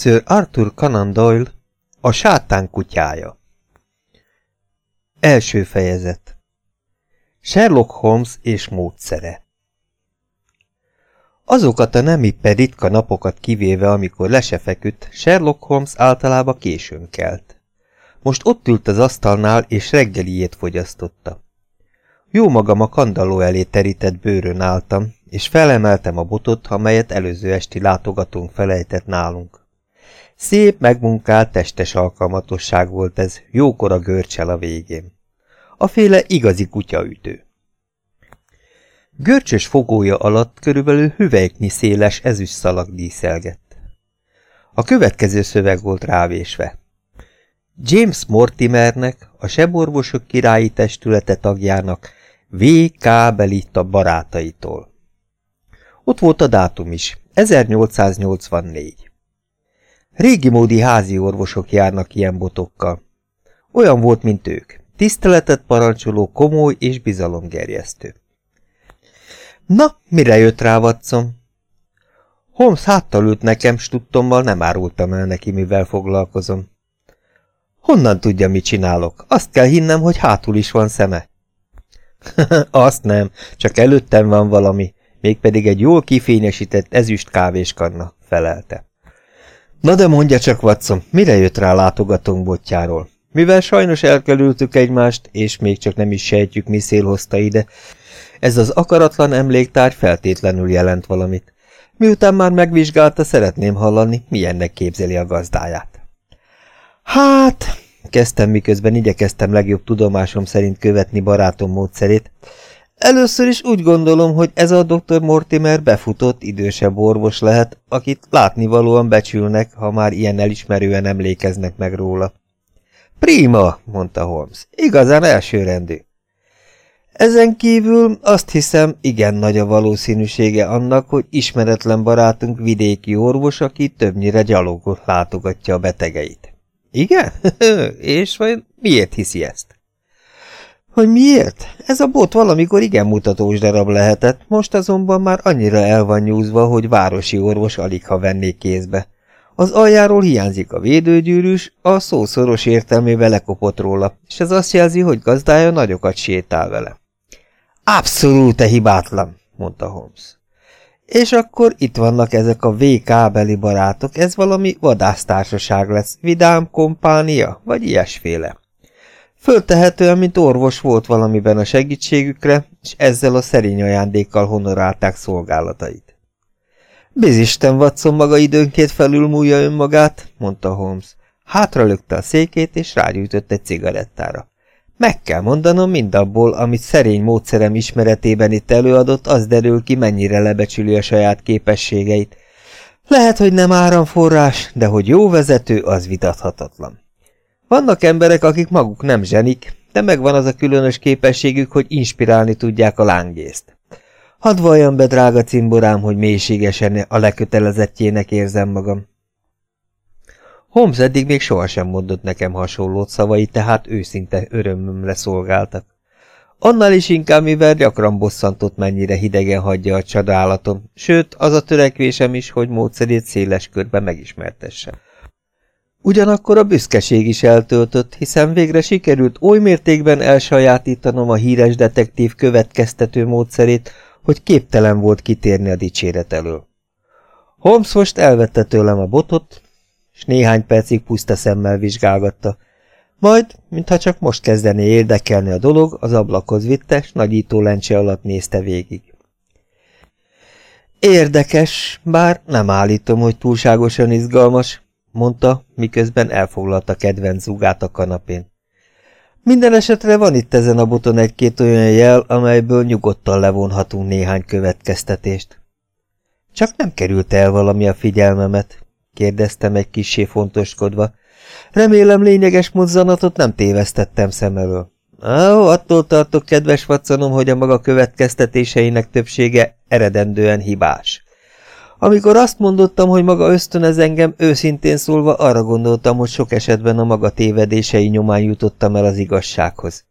Sir Arthur Conan Doyle, a sátán kutyája Első fejezet Sherlock Holmes és módszere Azokat a nem éppen ritka napokat kivéve, amikor le Sherlock Holmes általában későn kelt. Most ott ült az asztalnál, és reggeliét fogyasztotta. Jó magam a kandalló elé terített bőrön álltam, és felemeltem a botot, amelyet előző esti látogatónk felejtett nálunk. Szép, megmunkált, testes alkalmatosság volt ez, jókora görcsel a végén. A féle igazi kutyaütő. Görcsös fogója alatt körülbelül hüvelyknyi széles ezüst szalag díszelgett. A következő szöveg volt rávésve. James Mortimernek, a seborvosok királyi testülete tagjának V. K. Belita barátaitól. Ott volt a dátum is, 1884. Régi módi házi orvosok járnak ilyen botokkal. Olyan volt, mint ők. Tiszteletet parancsoló, komoly és bizalomgerjesztő. Na, mire jött rá, Watson? Holmes háttal ült nekem, s tudtommal nem árultam el neki, mivel foglalkozom. Honnan tudja, mit csinálok? Azt kell hinnem, hogy hátul is van szeme. Azt nem, csak előttem van valami, mégpedig egy jól kifényesített ezüst kávéskanna, felelte. Na de mondja csak, Watson, mire jött rá látogatónk botjáról? Mivel sajnos elkerültük egymást, és még csak nem is sejtjük, mi szél hozta ide, ez az akaratlan emléktár feltétlenül jelent valamit. Miután már megvizsgálta, szeretném hallani, milyennek képzeli a gazdáját. Hát, kezdtem, miközben igyekeztem legjobb tudomásom szerint követni barátom módszerét, Először is úgy gondolom, hogy ez a dr. Mortimer befutott, idősebb orvos lehet, akit látnivalóan becsülnek, ha már ilyen elismerően emlékeznek meg róla. Prima, mondta Holmes, igazán elsőrendű. Ezen kívül azt hiszem, igen nagy a valószínűsége annak, hogy ismeretlen barátunk vidéki orvos, aki többnyire gyalogot látogatja a betegeit. Igen? És vagy miért hiszi ezt? Hogy miért? Ez a bot valamikor igen mutatós darab lehetett, most azonban már annyira el van nyúzva, hogy városi orvos alig ha vennék kézbe. Az aljáról hiányzik a védőgyűrűs, a szószoros értelmével lekopott róla, és ez azt jelzi, hogy gazdája nagyokat sétál vele. Abszolút hibátlan, mondta Holmes. És akkor itt vannak ezek a VK beli barátok, ez valami vadásztársaság lesz, vidám kompánia, vagy ilyesféle. Föltehetően, mint orvos volt valamiben a segítségükre, és ezzel a szerény ajándékkal honorálták szolgálatait. Bizisten Watson maga időnként felülmúlja önmagát, mondta Holmes. Hátra lökte a székét, és rágyújtott egy cigarettára. Meg kell mondanom, mindabból, amit szerény módszerem ismeretében itt előadott, az derül ki, mennyire lebecsüli a saját képességeit. Lehet, hogy nem áramforrás, de hogy jó vezető, az vitathatatlan. Vannak emberek, akik maguk nem zsenik, de megvan az a különös képességük, hogy inspirálni tudják a lángészt. Hadd valljam be, drága cimborám, hogy mélységesen a lekötelezettjének érzem magam. Holmes eddig még sohasem mondott nekem hasonlót szavai, tehát őszinte örömömre szolgáltak. Annál is inkább, mivel gyakran bosszantott, mennyire hidegen hagyja a csodálatom, sőt, az a törekvésem is, hogy módszerét széles körbe megismertesse. Ugyanakkor a büszkeség is eltöltött, hiszen végre sikerült oly mértékben elsajátítanom a híres detektív következtető módszerét, hogy képtelen volt kitérni a dicséret elől. Holmes most elvette tőlem a botot, és néhány percig puszta szemmel vizsgálgatta. Majd, mintha csak most kezdené érdekelni a dolog, az ablakhoz vitte, s nagyító lencse alatt nézte végig. Érdekes, bár nem állítom, hogy túlságosan izgalmas, mondta, miközben elfoglalta kedvenc zugát a kanapén. Minden esetre van itt ezen a boton egy-két olyan jel, amelyből nyugodtan levonhatunk néhány következtetést. Csak nem került el valami a figyelmemet? kérdeztem egy kissé fontoskodva. Remélem lényeges mozzanatot nem tévesztettem szem elől. Ó, attól tartok, kedves vacanom, hogy a maga következtetéseinek többsége eredendően hibás. Amikor azt mondottam, hogy maga ösztönez engem, őszintén szólva arra gondoltam, hogy sok esetben a maga tévedései nyomán jutottam el az igazsághoz.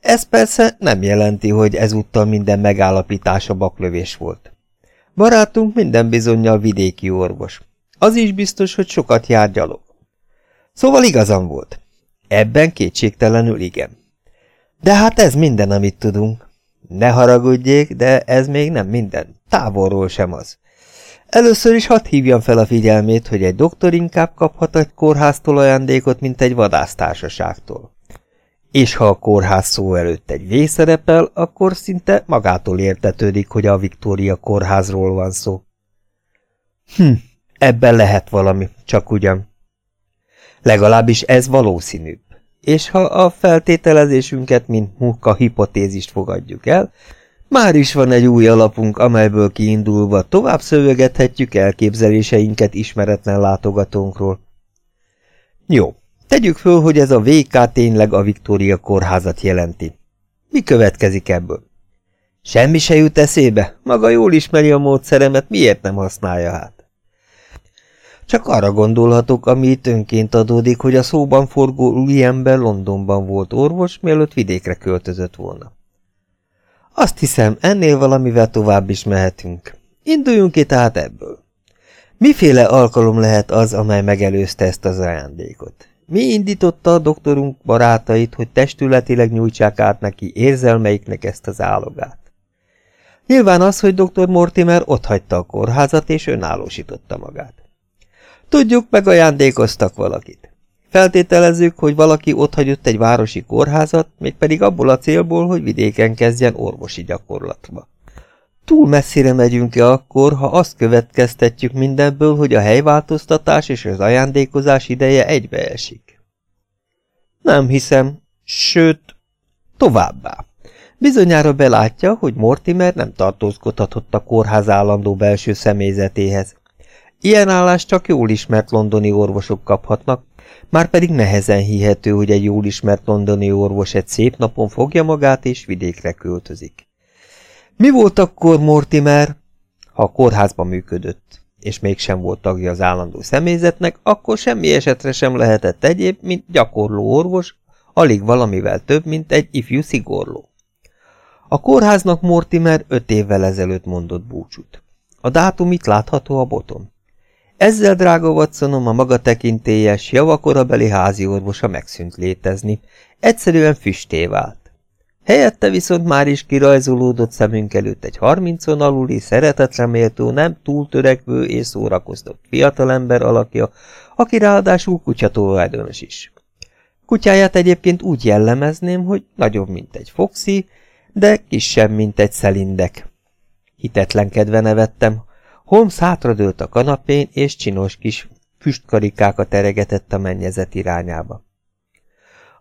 Ez persze nem jelenti, hogy ezúttal minden megállapítása baklövés volt. Barátunk minden bizonyal vidéki orvos. Az is biztos, hogy sokat jár gyalog. Szóval igazam volt. Ebben kétségtelenül igen. De hát ez minden, amit tudunk. Ne haragudjék, de ez még nem minden. Távolról sem az. Először is hadd hívjam fel a figyelmét, hogy egy doktor inkább kaphat egy kórháztól ajándékot, mint egy vadásztársaságtól. És ha a kórház szó előtt egy V szerepel, akkor szinte magától értetődik, hogy a Viktória kórházról van szó. Hm, ebben lehet valami, csak ugyan. Legalábbis ez valószínűbb. És ha a feltételezésünket, mint munka hipotézist fogadjuk el, már is van egy új alapunk, amelyből kiindulva tovább szövegethetjük elképzeléseinket ismeretlen látogatónkról. Jó, tegyük föl, hogy ez a VK tényleg a Viktória kórházat jelenti. Mi következik ebből? Semmi se jut eszébe, maga jól ismeri a módszeremet, miért nem használja hát? Csak arra gondolhatok, ami itt önként adódik, hogy a szóban forgó új ember Londonban volt orvos, mielőtt vidékre költözött volna. Azt hiszem, ennél valamivel tovább is mehetünk. Induljunk ki tehát ebből. Miféle alkalom lehet az, amely megelőzte ezt az ajándékot? Mi indította a doktorunk barátait, hogy testületileg nyújtsák át neki érzelmeiknek ezt az állogát? Nyilván az, hogy dr. Mortimer otthagyta a kórházat és önállósította magát. Tudjuk, megajándékoztak valakit. Feltételezzük, hogy valaki otthagyott egy városi kórházat, mégpedig abból a célból, hogy vidéken kezdjen orvosi gyakorlatba. Túl messzire megyünk-e akkor, ha azt következtetjük mindenből, hogy a helyváltoztatás és az ajándékozás ideje egybeesik? Nem hiszem, sőt, továbbá. Bizonyára belátja, hogy Mortimer nem tartózkodhatott a kórház állandó belső személyzetéhez. Ilyen állást csak jól ismert londoni orvosok kaphatnak, már pedig nehezen hihető, hogy egy jól ismert londoni orvos egy szép napon fogja magát és vidékre költözik. Mi volt akkor Mortimer? Ha a kórházban működött, és mégsem volt tagja az állandó személyzetnek, akkor semmi esetre sem lehetett egyéb, mint gyakorló orvos, alig valamivel több, mint egy ifjú szigorló. A kórháznak Mortimer öt évvel ezelőtt mondott búcsút. A dátum itt látható a boton. Ezzel, drága Watsonom, a maga tekintélyes, javakorabeli házi orvosa megszűnt létezni, egyszerűen füsté vált. Helyette viszont már is kirajzolódott szemünk előtt egy harmincon aluli, szeretetreméltó, nem túl törekvő és szórakoztott fiatalember alakja, aki ráadásul kutyatulajdonos is. Kutyáját egyébként úgy jellemezném, hogy nagyobb, mint egy foxi, de kisebb, mint egy szelindek. Hitetlenkedve nevettem, Holmes hátradőlt a kanapén, és csinos kis füstkarikákat eregetett a mennyezet irányába.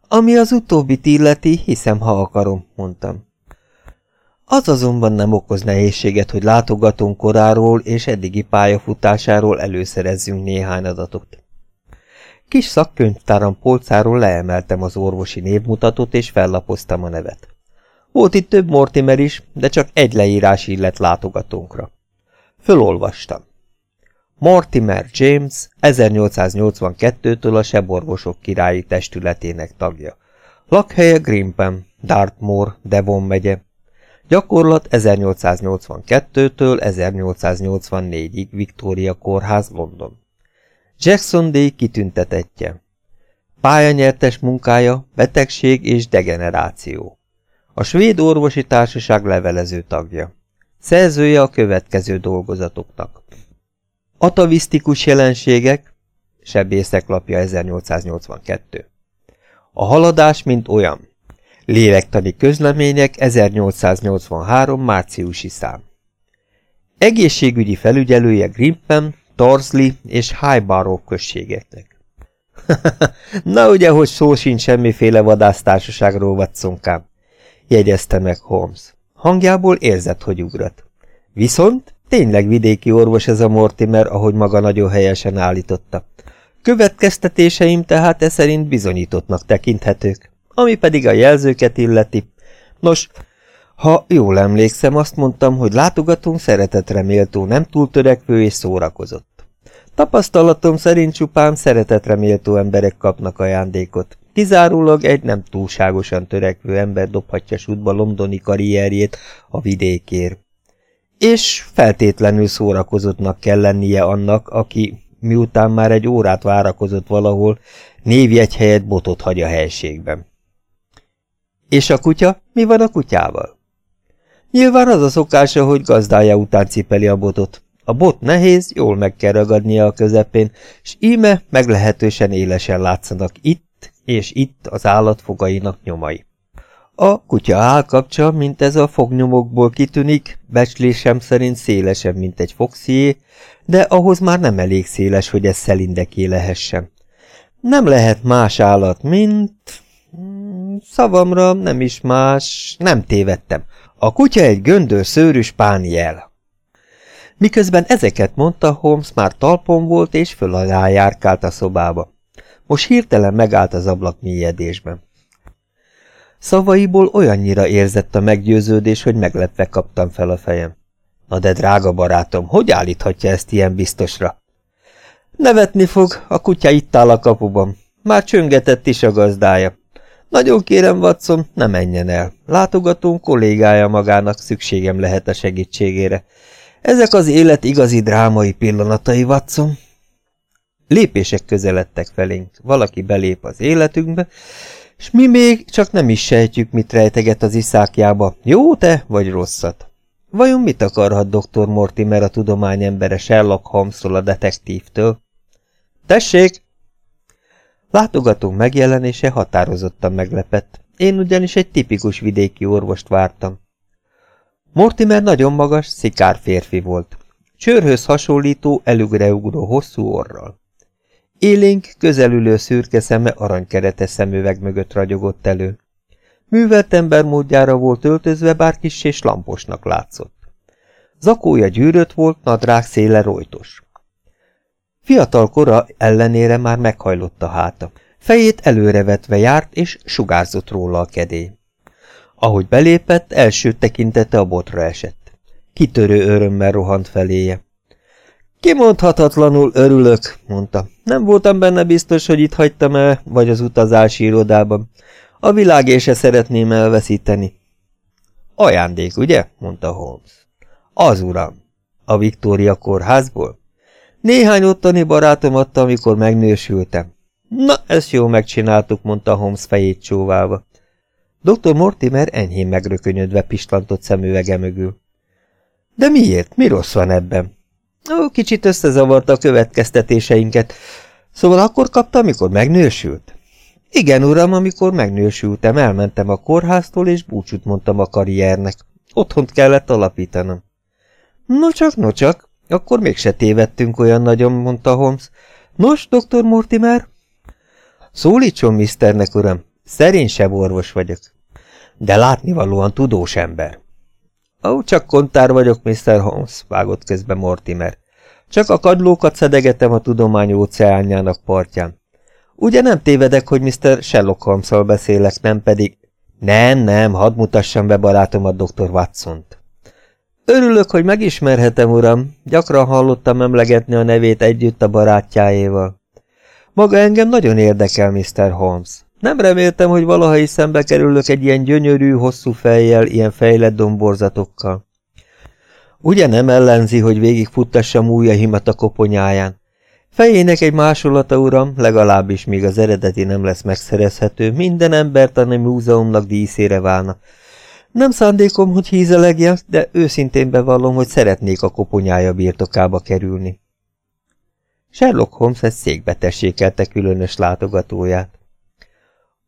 Ami az utóbbit illeti, hiszem, ha akarom, mondtam. Az azonban nem okoz nehézséget, hogy látogatónk koráról és eddigi pályafutásáról előszerezzünk néhány adatot. Kis szakkönyvtáram polcáról leemeltem az orvosi névmutatót és fellapoztam a nevet. Volt itt több Mortimer is, de csak egy leírás illet látogatónkra. Fölolvastam. Mortimer James 1882-től a seborvosok királyi testületének tagja. Lakhelye Grimpen, Dartmoor, Devon megye. Gyakorlat 1882-től 1884-ig Victoria Kórház, London. Jackson D. kitüntetettje. Pályanyertes munkája, betegség és degeneráció. A svéd orvosi társaság levelező tagja. Szerzője a következő dolgozatoknak. Atavisztikus jelenségek, Sebészek lapja 1882. A haladás, mint olyan. Lélektani közlemények 1883. márciusi szám. Egészségügyi felügyelője Grimpen, Torsley és Highbarrow községeknek. Na ugye, hogy szó sincs semmiféle vadásztársaságról, vatszonkám, jegyezte meg Holmes. Hangjából érzett, hogy ugrat. Viszont tényleg vidéki orvos ez a Mortimer, ahogy maga nagyon helyesen állította. Következtetéseim tehát e szerint bizonyítottnak tekinthetők, ami pedig a jelzőket illeti. Nos, ha jól emlékszem, azt mondtam, hogy látogatunk szeretetre méltó, nem túl törekvő és szórakozott. Tapasztalatom szerint csupán szeretetre méltó emberek kapnak ajándékot. Kizárólag egy nem túlságosan törekvő ember dobhatja sútba londoni karrierjét a vidékér. És feltétlenül szórakozottnak kell lennie annak, aki miután már egy órát várakozott valahol, névjegy helyett botot hagy a helységben. És a kutya? Mi van a kutyával? Nyilván az a szokása, hogy gazdája után cipeli a botot. A bot nehéz, jól meg kell ragadnia a közepén, s íme meglehetősen élesen látszanak itt és itt az állat fogainak nyomai. A kutya állkapcsa, mint ez a fognyomokból kitűnik, becslésem szerint szélesebb, mint egy foxié, de ahhoz már nem elég széles, hogy ez szelindeké lehessen. Nem lehet más állat, mint... Hmm, szavamra nem is más, nem tévedtem. A kutya egy göndör szőrű spániel. Miközben ezeket mondta, Holmes már talpon volt és föl járkált a szobába. Most hirtelen megállt az ablak mélyedésben. Szavaiból olyannyira érzett a meggyőződés, hogy meglepve kaptam fel a fejem. Na de drága barátom, hogy állíthatja ezt ilyen biztosra? Nevetni fog, a kutya itt áll a kapuban. Már csöngetett is a gazdája. Nagyon kérem, Watson, ne menjen el. Látogatunk kollégája magának szükségem lehet a segítségére. Ezek az élet igazi drámai pillanatai, Watson. Lépések közeledtek felénk. Valaki belép az életünkbe, és mi még csak nem is sejtjük, mit rejteget az iszákjába, jó-e vagy rosszat. Vajon mit akarhat dr. Mortimer a tudományembere Sherlock Holmesról a detektívtől? Tessék! Látogatunk megjelenése határozottan meglepett. Én ugyanis egy tipikus vidéki orvost vártam. Mortimer nagyon magas, szikár férfi volt. Csőrhöz hasonlító, előgreugró hosszú orral. Élénk, közelülő szürke szeme aranykerete szemüveg mögött ragyogott elő. Művelt ember módjára volt öltözve, bár kis és lamposnak látszott. Zakója gyűrött volt, nadrág széle rojtos. Fiatal kora ellenére már meghajlott a háta. Fejét előrevetve járt, és sugárzott róla a kedély. Ahogy belépett, első tekintete a botra esett. Kitörő örömmel rohant feléje. Kimondhatatlanul örülök, mondta. Nem voltam benne biztos, hogy itt hagytam el, vagy az utazási irodában. A világ se szeretném elveszíteni. Ajándék, ugye? mondta Holmes. Az uram. A Viktória kórházból? Néhány ottani barátom adta, amikor megnősültem. Na, ezt jól megcsináltuk, mondta Holmes fejét csóválva. Dr. Mortimer enyhén megrökönyödve pislantott szemüvege mögül. De miért? Mi rossz van ebben? Ó, kicsit összezavarta a következtetéseinket. Szóval akkor kapta, amikor megnősült? Igen, uram, amikor megnősültem, elmentem a kórháztól, és búcsút mondtam a karriernek. Otthont kellett alapítanom. No csak, no csak, akkor mégse tévedtünk olyan nagyon, mondta Holmes. Nos, doktor Mortimer? Szólítson miszternek, uram, szerénysebb orvos vagyok. De látnivalóan tudós ember. Ó, csak kontár vagyok, Mr. Holmes, vágott közbe Mortimer. Csak a kadlókat szedegetem a tudomány óceánjának partján. Ugye nem tévedek, hogy Mr. Sherlock holmes beszélek, nem pedig... Nem, nem, hadd mutassam be barátomat, dr. Watson-t. Örülök, hogy megismerhetem, uram. Gyakran hallottam emlegetni a nevét együtt a barátjáéval. Maga engem nagyon érdekel, Mr. Holmes. Nem reméltem, hogy valaha is szembe kerülök egy ilyen gyönyörű, hosszú fejjel, ilyen fejlett domborzatokkal. Ugye nem ellenzi, hogy végigfuttassam ujjaimat a koponyáján? Fejének egy másolata, uram, legalábbis még az eredeti nem lesz megszerezhető, minden embertani múzeumnak díszére válna. Nem szándékom, hogy hízelegjek, de őszintén bevallom, hogy szeretnék a koponyája birtokába kerülni. Sherlock Holmes egy székbe különös látogatóját.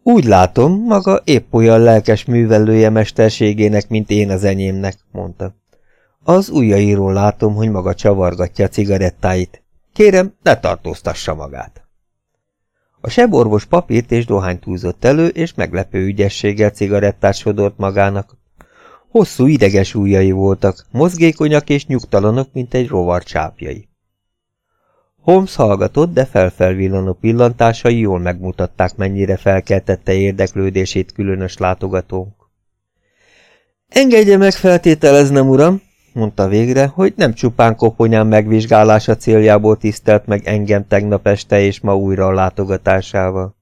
Úgy látom, maga épp olyan lelkes művelője mesterségének, mint én az enyémnek, mondta. Az ujjairól látom, hogy maga csavargatja a cigarettáit. Kérem, ne tartóztassa magát. A seborvos papírt és dohányt húzott elő, és meglepő ügyességgel cigarettát sodort magának. Hosszú ideges ujjai voltak, mozgékonyak és nyugtalanok, mint egy rovar csápjai. Holmes hallgatott, de felfelvillanó pillantásai jól megmutatták, mennyire felkeltette érdeklődését különös látogatónk. Engedje meg feltételeznem, uram, mondta végre, hogy nem csupán koponyán megvizsgálása céljából tisztelt meg engem tegnap este és ma újra a látogatásával.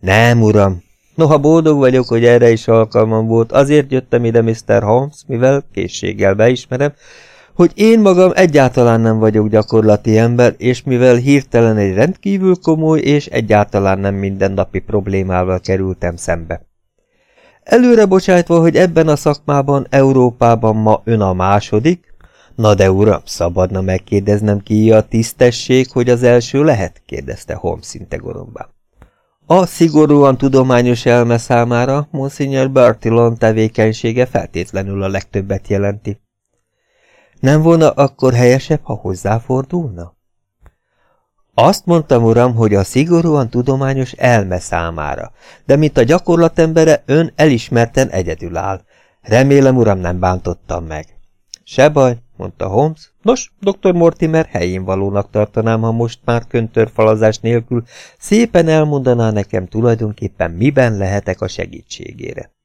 Nem, uram. Noha boldog vagyok, hogy erre is alkalmam volt, azért jöttem ide Mr. Holmes, mivel készséggel beismerem, hogy én magam egyáltalán nem vagyok gyakorlati ember, és mivel hirtelen egy rendkívül komoly és egyáltalán nem mindennapi problémával kerültem szembe. Előre bocsájtva, hogy ebben a szakmában, Európában ma ön a második, na de uram, szabadna megkérdeznem ki a tisztesség, hogy az első lehet? kérdezte Holmes szinte gorombán. A szigorúan tudományos elme számára Monsignor Bertillon tevékenysége feltétlenül a legtöbbet jelenti. Nem volna akkor helyesebb, ha hozzáfordulna? Azt mondtam, uram, hogy a szigorúan tudományos elme számára, de mint a gyakorlatembere ön elismerten egyedül áll. Remélem, uram, nem bántottam meg. Se baj, mondta Holmes. Nos, dr. Mortimer helyén valónak tartanám, ha most már köntörfalazás nélkül szépen elmondaná nekem tulajdonképpen miben lehetek a segítségére.